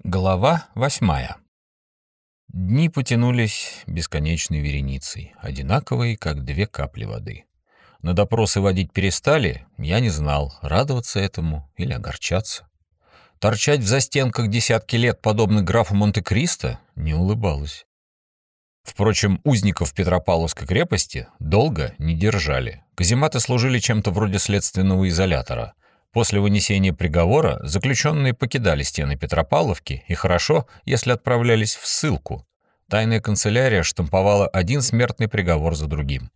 Глава восьмая. Дни потянулись бесконечной вереницей, одинаковые, как две капли воды. На допросы водить перестали, я не знал, радоваться этому или огорчаться. Торчать в застенках десятки лет, подобно графу Монте-Кристо, не улыбалось. Впрочем, узников Петропавловской крепости долго не держали. Казематы служили чем-то вроде следственного изолятора — После вынесения приговора заключенные покидали стены Петропавловки, и хорошо, если отправлялись в ссылку. Тайная канцелярия штамповала один смертный приговор за другим.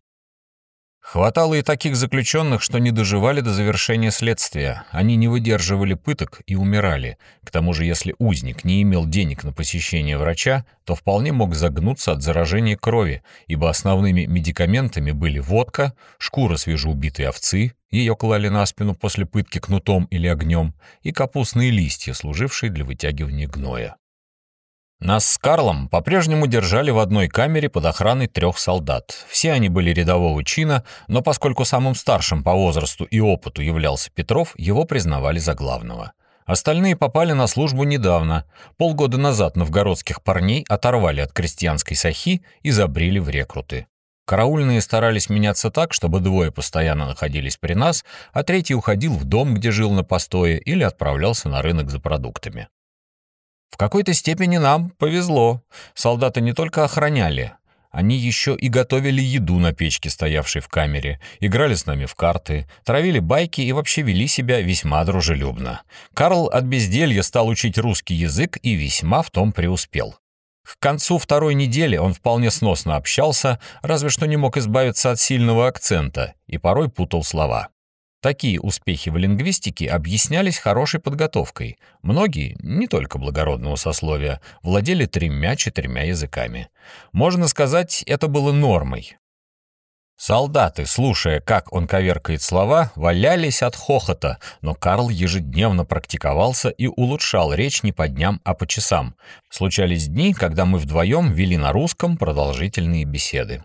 Хватало и таких заключенных, что не доживали до завершения следствия. Они не выдерживали пыток и умирали. К тому же, если узник не имел денег на посещение врача, то вполне мог загнуться от заражения крови, ибо основными медикаментами были водка, шкура свежеубитой овцы, ее клали на спину после пытки кнутом или огнем, и капустные листья, служившие для вытягивания гноя. Нас с Карлом по-прежнему держали в одной камере под охраной трех солдат. Все они были рядового чина, но поскольку самым старшим по возрасту и опыту являлся Петров, его признавали за главного. Остальные попали на службу недавно. Полгода назад новгородских парней оторвали от крестьянской сахи и забрили в рекруты. Караульные старались меняться так, чтобы двое постоянно находились при нас, а третий уходил в дом, где жил на постое, или отправлялся на рынок за продуктами. В какой-то степени нам повезло. Солдаты не только охраняли, они еще и готовили еду на печке, стоявшей в камере, играли с нами в карты, травили байки и вообще вели себя весьма дружелюбно. Карл от безделья стал учить русский язык и весьма в том преуспел. К концу второй недели он вполне сносно общался, разве что не мог избавиться от сильного акцента и порой путал слова. Такие успехи в лингвистике объяснялись хорошей подготовкой. Многие, не только благородного сословия, владели тремя-четырьмя языками. Можно сказать, это было нормой. Солдаты, слушая, как он коверкает слова, валялись от хохота, но Карл ежедневно практиковался и улучшал речь не по дням, а по часам. Случались дни, когда мы вдвоем вели на русском продолжительные беседы.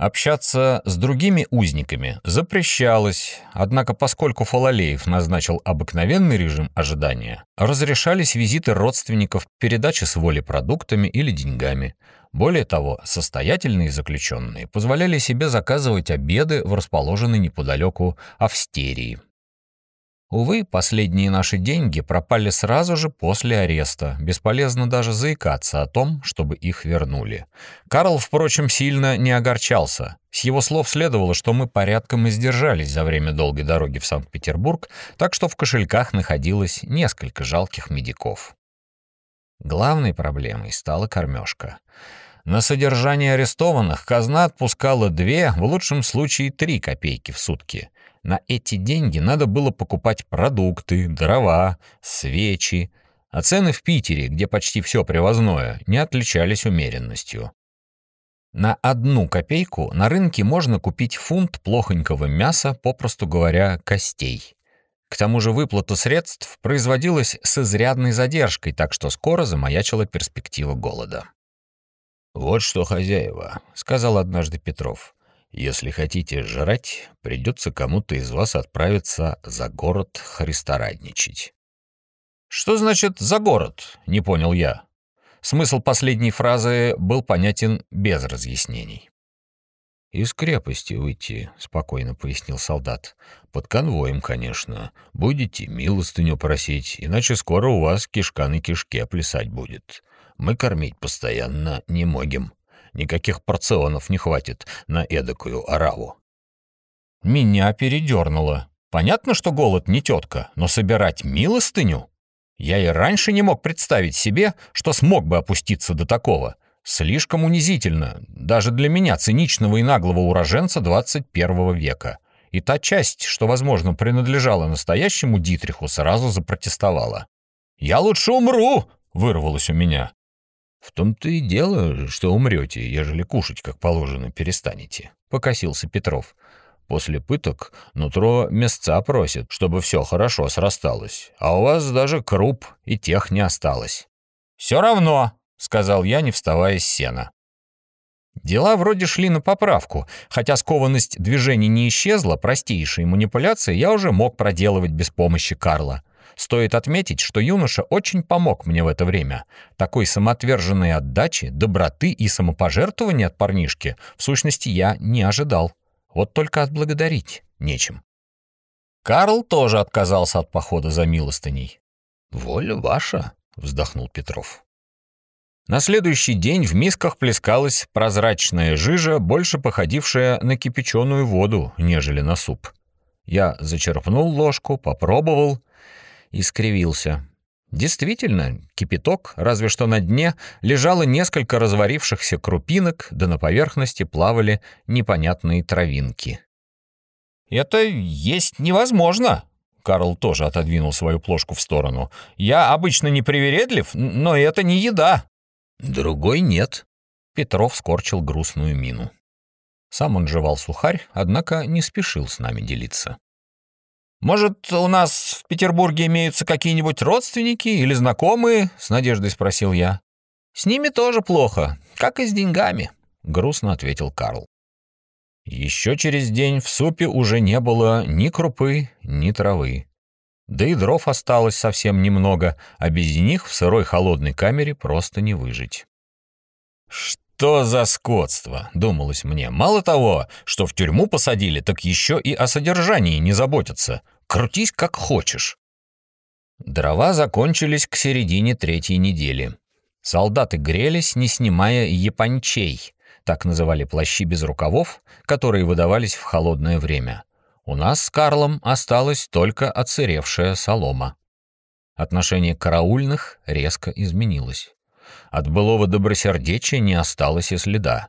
Общаться с другими узниками запрещалось, однако поскольку Фалалеев назначил обыкновенный режим ожидания, разрешались визиты родственников, передачи с воли продуктами или деньгами. Более того, состоятельные заключенные позволяли себе заказывать обеды в расположенной неподалеку Австерии. Увы, последние наши деньги пропали сразу же после ареста. Бесполезно даже заикаться о том, чтобы их вернули. Карл, впрочем, сильно не огорчался. С его слов следовало, что мы порядком издержались за время долгой дороги в Санкт-Петербург, так что в кошельках находилось несколько жалких медиков. Главной проблемой стала кормежка. На содержание арестованных казна отпускала две, в лучшем случае три копейки в сутки — на эти деньги надо было покупать продукты, дрова, свечи, а цены в Питере, где почти все привозное, не отличались умеренностью. На одну копейку на рынке можно купить фунт плохонького мяса, попросту говоря, костей. К тому же выплата средств производилась с изрядной задержкой, так что скоро замаячила перспектива голода. «Вот что, хозяева», — сказал однажды Петров, если хотите жрать, придется кому-то из вас отправиться за город христорадничать». «Что значит «за город»?» — не понял я. Смысл последней фразы был понятен без разъяснений. «Из крепости выйти», — спокойно пояснил солдат. «Под конвоем, конечно. Будете милостыню просить, иначе скоро у вас кишка на кишке плясать будет. Мы кормить постоянно не могем никаких порционов не хватит на эдакую ораву. Меня передернуло. Понятно, что голод не тетка, но собирать милостыню? Я и раньше не мог представить себе, что смог бы опуститься до такого. Слишком унизительно, даже для меня, циничного и наглого уроженца 21 века. И та часть, что, возможно, принадлежала настоящему Дитриху, сразу запротестовала. «Я лучше умру!» — вырвалось у меня. «В том-то и дело, что умрете, ежели кушать, как положено, перестанете», — покосился Петров. «После пыток нутро мясца просит, чтобы все хорошо срасталось, а у вас даже круп и тех не осталось». «Все равно», — сказал я, не вставая с сена. Дела вроде шли на поправку, хотя скованность движений не исчезла, простейшие манипуляции я уже мог проделывать без помощи Карла. Стоит отметить, что юноша очень помог мне в это время. Такой самоотверженной отдачи, доброты и самопожертвования от парнишки, в сущности, я не ожидал. Вот только отблагодарить нечем. Карл тоже отказался от похода за милостыней. «Воля ваша», — вздохнул Петров. На следующий день в мисках плескалась прозрачная жижа, больше походившая на кипяченую воду, нежели на суп. Я зачерпнул ложку, попробовал и скривился. Действительно, кипяток, разве что на дне лежало несколько разварившихся крупинок, да на поверхности плавали непонятные травинки. «Это есть невозможно!» Карл тоже отодвинул свою плошку в сторону. «Я обычно не привередлив, но это не еда!» «Другой нет». Петров скорчил грустную мину. Сам он жевал сухарь, однако не спешил с нами делиться. «Может, у нас в Петербурге имеются какие-нибудь родственники или знакомые?» — с надеждой спросил я. «С ними тоже плохо, как и с деньгами», — грустно ответил Карл. Еще через день в супе уже не было ни крупы, ни травы. Да и дров осталось совсем немного, а без них в сырой холодной камере просто не выжить. «Что за скотство?» — думалось мне. «Мало того, что в тюрьму посадили, так еще и о содержании не заботятся. Крутись как хочешь». Дрова закончились к середине третьей недели. Солдаты грелись, не снимая япончей, так называли плащи без рукавов, которые выдавались в холодное время. У нас с Карлом осталась только отсыревшая солома. Отношение караульных резко изменилось. От былого добросердечия не осталось и следа.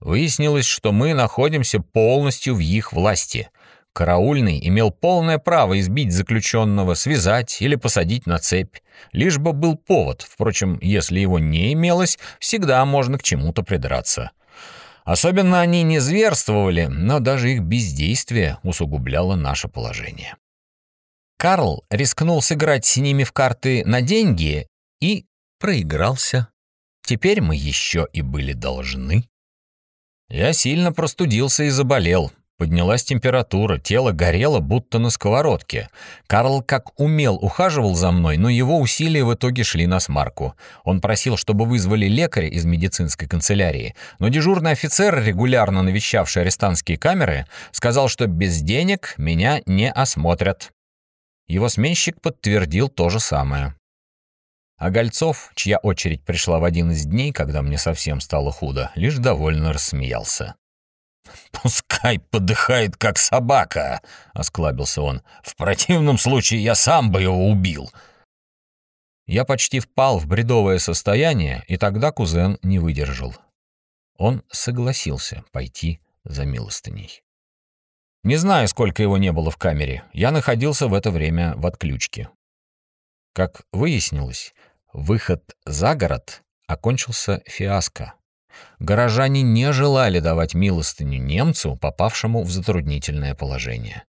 Выяснилось, что мы находимся полностью в их власти. Караульный имел полное право избить заключенного, связать или посадить на цепь, лишь бы был повод. Впрочем, если его не имелось, всегда можно к чему-то придраться. Особенно они не зверствовали, но даже их бездействие усугубляло наше положение. Карл рискнул сыграть с ними в карты на деньги и проигрался. Теперь мы еще и были должны. Я сильно простудился и заболел. Поднялась температура, тело горело, будто на сковородке. Карл как умел ухаживал за мной, но его усилия в итоге шли на смарку. Он просил, чтобы вызвали лекаря из медицинской канцелярии, но дежурный офицер, регулярно навещавший арестантские камеры, сказал, что без денег меня не осмотрят. Его сменщик подтвердил то же самое. А Гольцов, чья очередь пришла в один из дней, когда мне совсем стало худо, лишь довольно рассмеялся. «Пускай подыхает, как собака», — осклабился он. «В противном случае я сам бы его убил». Я почти впал в бредовое состояние, и тогда кузен не выдержал. Он согласился пойти за милостыней. Не знаю, сколько его не было в камере, я находился в это время в отключке. Как выяснилось, выход за город окончился фиаско. Горожане не желали давать милостыню немцу, попавшему в затруднительное положение.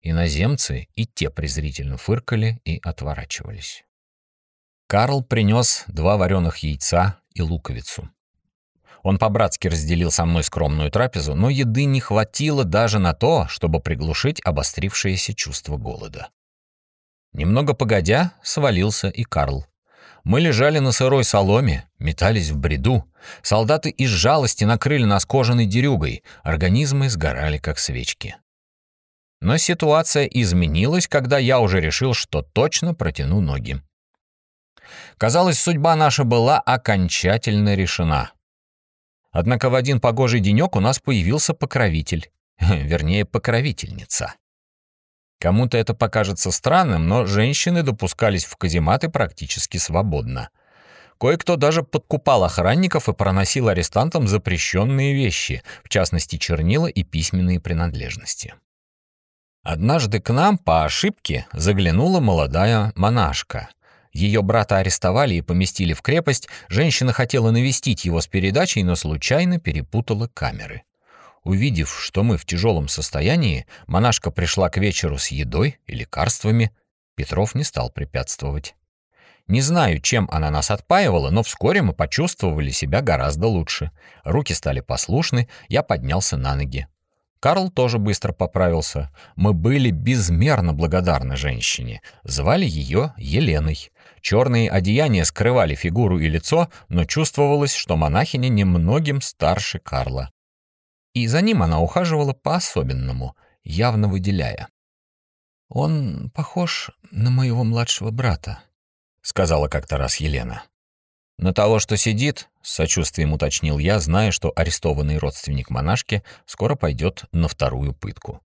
Иноземцы и те презрительно фыркали и отворачивались. Карл принес два вареных яйца и луковицу. Он по-братски разделил со мной скромную трапезу, но еды не хватило даже на то, чтобы приглушить обострившееся чувство голода. Немного погодя, свалился и Карл. Мы лежали на сырой соломе, метались в бреду. Солдаты из жалости накрыли нас кожаной дерюгой, организмы сгорали как свечки. Но ситуация изменилась, когда я уже решил, что точно протяну ноги. Казалось, судьба наша была окончательно решена. Однако в один погожий денек у нас появился покровитель, вернее, покровительница. Кому-то это покажется странным, но женщины допускались в казематы практически свободно. Кое-кто даже подкупал охранников и проносил арестантам запрещенные вещи, в частности чернила и письменные принадлежности. Однажды к нам по ошибке заглянула молодая монашка. Ее брата арестовали и поместили в крепость, женщина хотела навестить его с передачей, но случайно перепутала камеры. Увидев, что мы в тяжелом состоянии, монашка пришла к вечеру с едой и лекарствами. Петров не стал препятствовать. Не знаю, чем она нас отпаивала, но вскоре мы почувствовали себя гораздо лучше. Руки стали послушны, я поднялся на ноги. Карл тоже быстро поправился. Мы были безмерно благодарны женщине. Звали ее Еленой. Черные одеяния скрывали фигуру и лицо, но чувствовалось, что монахиня немногим старше Карла. И за ним она ухаживала по-особенному, явно выделяя. «Он похож на моего младшего брата», — сказала как-то раз Елена. «На того, что сидит», — с сочувствием уточнил я, зная, что арестованный родственник монашки скоро пойдет на вторую пытку.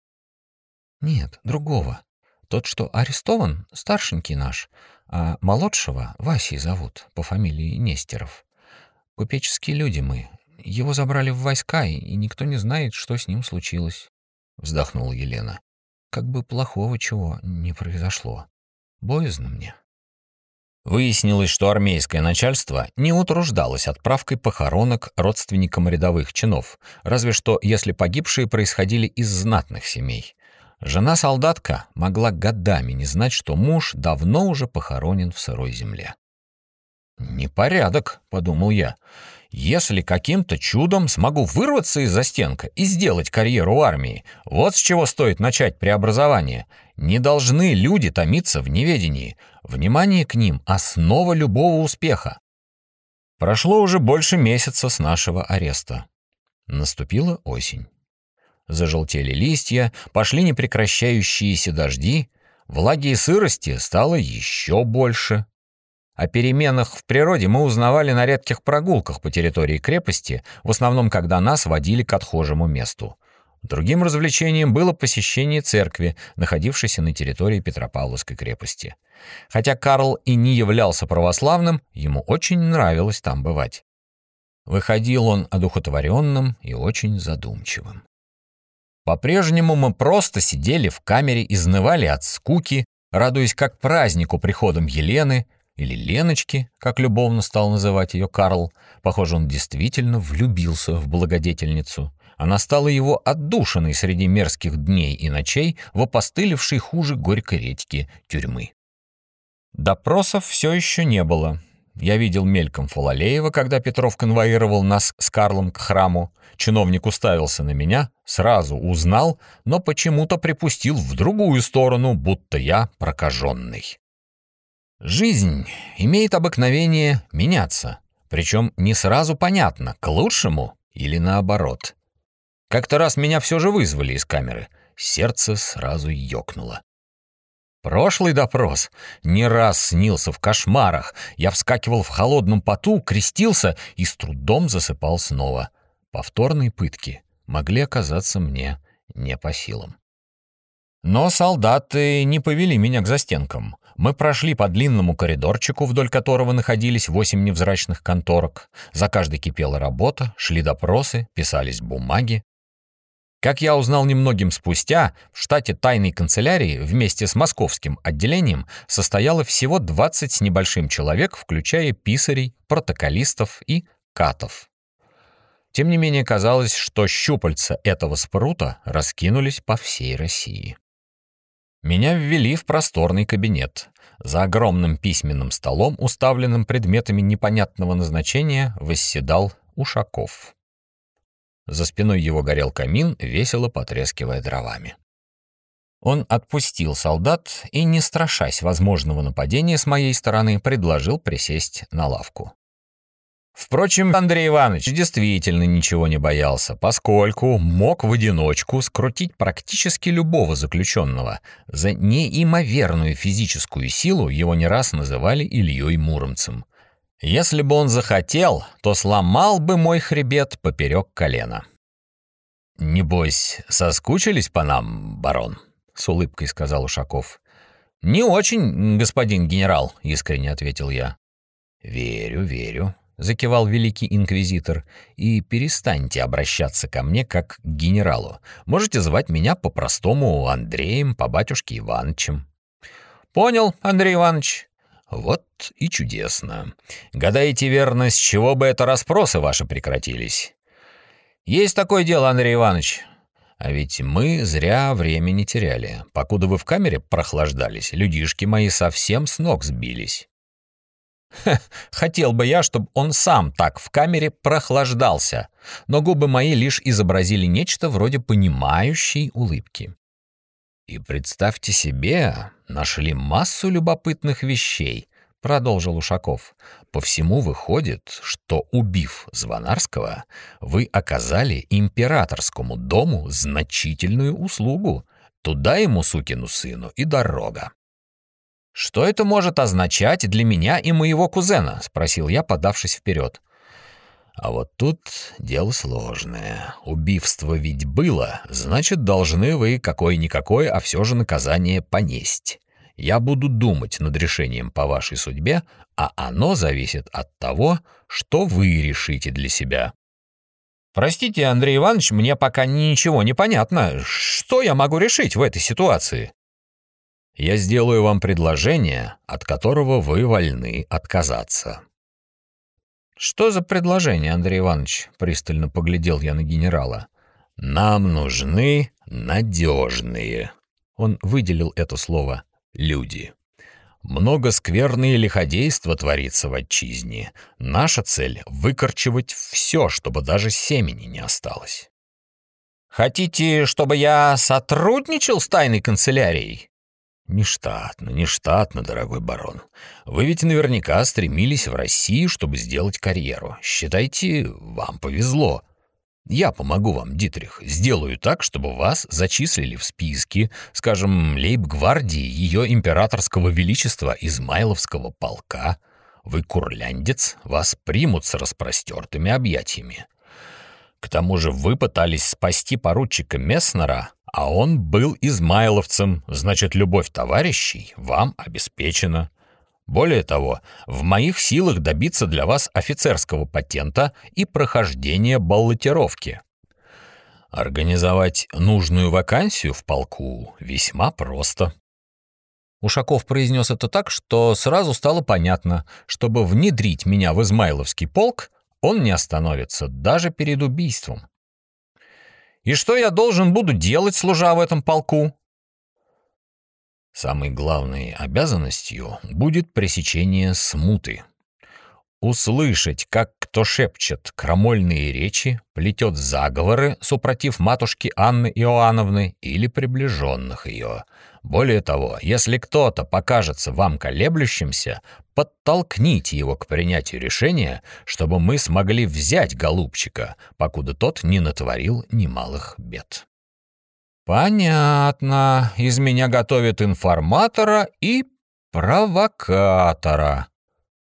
«Нет, другого. Тот, что арестован, старшенький наш, а молодшего Васей зовут, по фамилии Нестеров. Купеческие люди мы. Его забрали в войска, и никто не знает, что с ним случилось», — вздохнула Елена. «Как бы плохого чего не произошло. Боязно мне». Выяснилось, что армейское начальство не утруждалось отправкой похоронок родственникам рядовых чинов, разве что если погибшие происходили из знатных семей. Жена-солдатка могла годами не знать, что муж давно уже похоронен в сырой земле. «Непорядок», — подумал я. «Если каким-то чудом смогу вырваться из застенка и сделать карьеру в армии, вот с чего стоит начать преобразование. Не должны люди томиться в неведении. Внимание к ним — основа любого успеха. Прошло уже больше месяца с нашего ареста. Наступила осень. Зажелтели листья, пошли непрекращающиеся дожди, влаги и сырости стало еще больше. О переменах в природе мы узнавали на редких прогулках по территории крепости, в основном когда нас водили к отхожему месту. Другим развлечением было посещение церкви, находившейся на территории Петропавловской крепости. Хотя Карл и не являлся православным, ему очень нравилось там бывать. Выходил он одухотворенным и очень задумчивым. По-прежнему мы просто сидели в камере, изнывали от скуки, радуясь как празднику приходом Елены, или Леночки, как любовно стал называть ее Карл. Похоже, он действительно влюбился в благодетельницу. Она стала его отдушиной среди мерзких дней и ночей в опостылевшей хуже горькой редьки тюрьмы. Допросов все еще не было. Я видел мельком Фалалеева, когда Петров конвоировал нас с Карлом к храму. Чиновник уставился на меня, сразу узнал, но почему-то припустил в другую сторону, будто я прокаженный. Жизнь имеет обыкновение меняться, причем не сразу понятно, к лучшему или наоборот. Как-то раз меня все же вызвали из камеры. Сердце сразу ёкнуло. Прошлый допрос не раз снился в кошмарах. Я вскакивал в холодном поту, крестился и с трудом засыпал снова. Повторные пытки могли оказаться мне не по силам. Но солдаты не повели меня к застенкам. Мы прошли по длинному коридорчику, вдоль которого находились восемь невзрачных конторок. За каждой кипела работа, шли допросы, писались бумаги. Как я узнал немногим спустя, в штате тайной канцелярии вместе с московским отделением состояло всего 20 с небольшим человек, включая писарей, протоколистов и катов. Тем не менее казалось, что щупальца этого спрута раскинулись по всей России. Меня ввели в просторный кабинет. За огромным письменным столом, уставленным предметами непонятного назначения, восседал Ушаков. За спиной его горел камин, весело потрескивая дровами. Он отпустил солдат и, не страшась возможного нападения с моей стороны, предложил присесть на лавку. Впрочем, Андрей Иванович действительно ничего не боялся, поскольку мог в одиночку скрутить практически любого заключенного. За неимоверную физическую силу его не раз называли Ильей Муромцем. Если бы он захотел, то сломал бы мой хребет поперек колена. «Небось, соскучились по нам, барон?» — с улыбкой сказал Ушаков. «Не очень, господин генерал», — искренне ответил я. «Верю, верю», — закивал великий инквизитор, — «и перестаньте обращаться ко мне как к генералу. Можете звать меня по-простому Андреем, по батюшке Иванычем». «Понял, Андрей Иванович». «Вот и чудесно. Гадаете верно, с чего бы это расспросы ваши прекратились?» «Есть такое дело, Андрей Иванович». А ведь мы зря времени теряли. Покуда вы в камере прохлаждались, людишки мои совсем с ног сбились. Ха, хотел бы я, чтобы он сам так в камере прохлаждался, но губы мои лишь изобразили нечто вроде понимающей улыбки. И представьте себе, нашли массу любопытных вещей, продолжил Ушаков. По всему выходит, что убив Звонарского, вы оказали императорскому дому значительную услугу. Туда ему сукину сыну и дорога. «Что это может означать для меня и моего кузена?» — спросил я, подавшись вперед. А вот тут дело сложное. Убивство ведь было, значит, должны вы какое-никакое, а все же наказание понесть. Я буду думать над решением по вашей судьбе, а оно зависит от того, что вы решите для себя. Простите, Андрей Иванович, мне пока ничего не понятно. Что я могу решить в этой ситуации? Я сделаю вам предложение, от которого вы вольны отказаться». «Что за предложение, Андрей Иванович?» — пристально поглядел я на генерала. «Нам нужны надежные». Он выделил это слово «люди». Много скверные лиходейства творится в отчизне. Наша цель — выкорчевать все, чтобы даже семени не осталось. «Хотите, чтобы я сотрудничал с тайной канцелярией?» «Нештатно, нештатно, дорогой барон. Вы ведь наверняка стремились в Россию, чтобы сделать карьеру. Считайте, вам повезло. Я помогу вам, Дитрих. Сделаю так, чтобы вас зачислили в списки, скажем, лейб-гвардии ее императорского величества Измайловского полка. Вы курляндец, вас примут с распростертыми объятиями. К тому же вы пытались спасти поручика Месснера, а он был измайловцем, значит, любовь товарищей вам обеспечена. Более того, в моих силах добиться для вас офицерского патента и прохождения баллотировки. Организовать нужную вакансию в полку весьма просто. Ушаков произнес это так, что сразу стало понятно, чтобы внедрить меня в Измайловский полк, он не остановится даже перед убийством. И что я должен буду делать, служа в этом полку? Самой главной обязанностью будет пресечение смуты. Услышать, как кто шепчет крамольные речи, плетет заговоры, супротив матушки Анны Иоанновны или приближенных ее. Более того, если кто-то покажется вам колеблющимся, подтолкните его к принятию решения, чтобы мы смогли взять голубчика, покуда тот не натворил немалых бед. Понятно. Из меня готовят информатора и провокатора.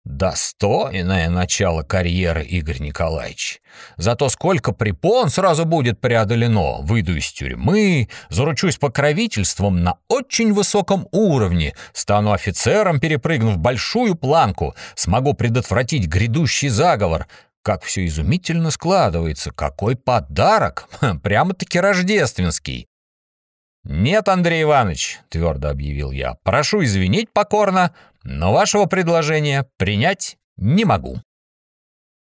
Достойное начало карьеры, Игорь Николаевич. Зато сколько препон сразу будет преодолено. Выйду из тюрьмы, заручусь покровительством на очень высоком уровне, стану офицером, перепрыгнув большую планку, смогу предотвратить грядущий заговор. Как все изумительно складывается, какой подарок, прямо-таки рождественский. «Нет, Андрей Иванович», — твердо объявил я, — «прошу извинить покорно, но вашего предложения принять не могу».